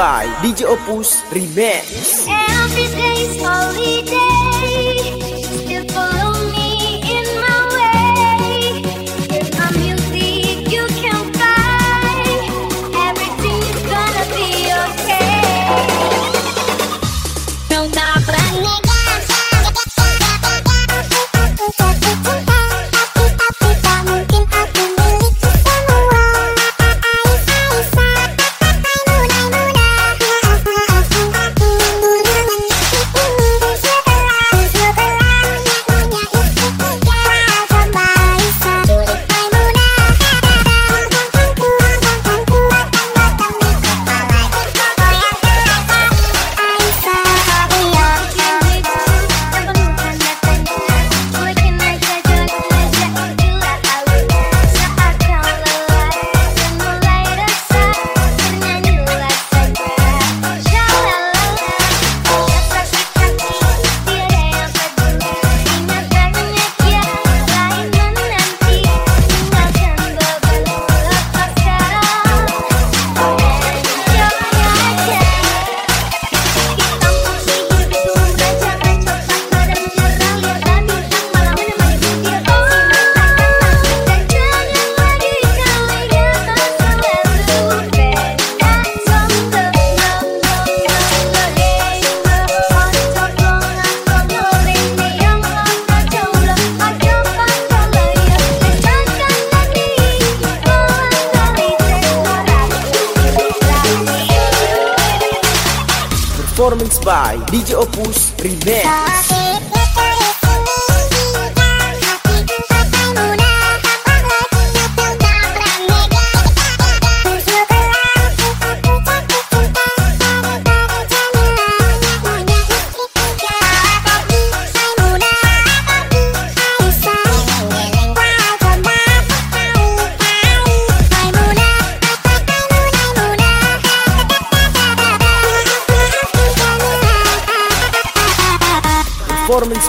by DJ Opus Remix. É. by DJ Opus Remix.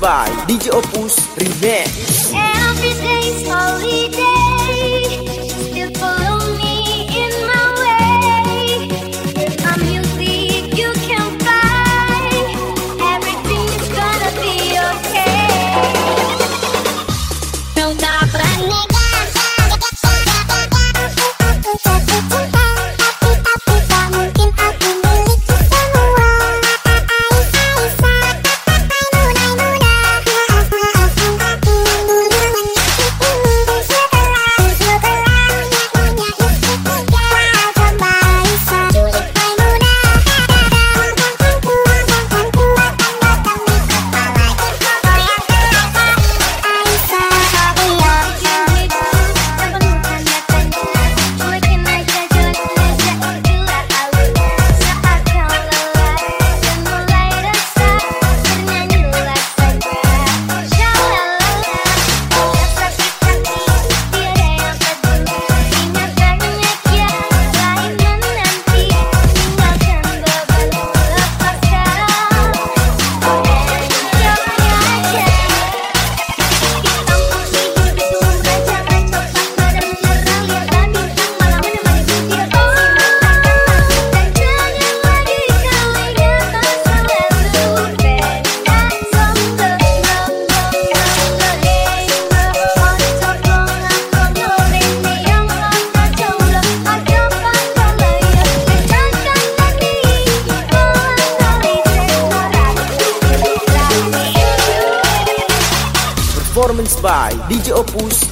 by DJ Opus Remix.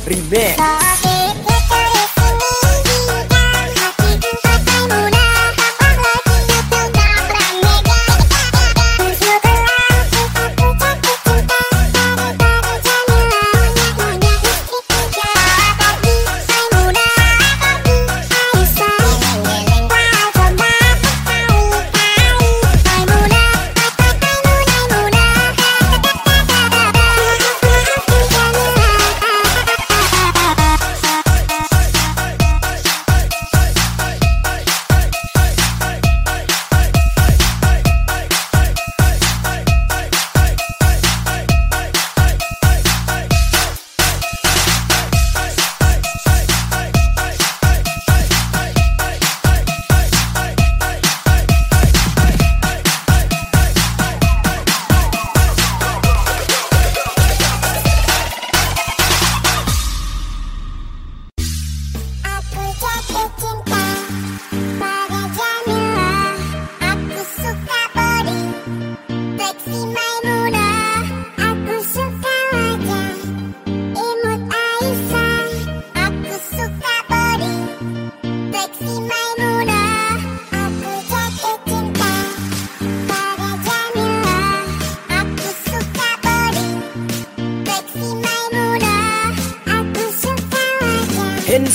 Primeiro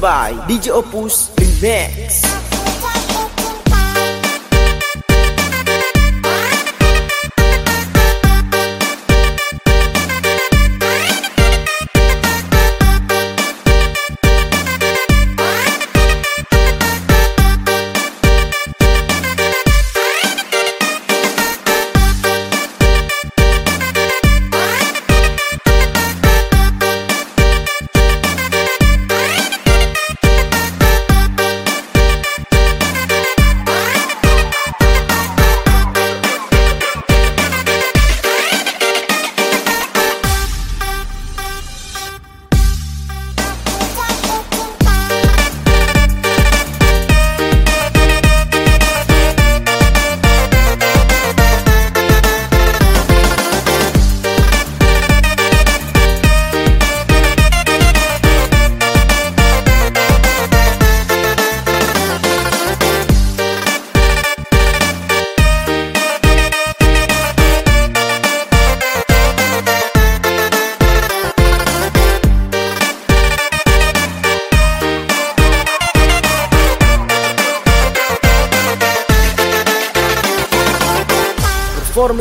By DJ Opus Remix.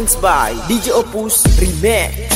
By DJ Opus Remix.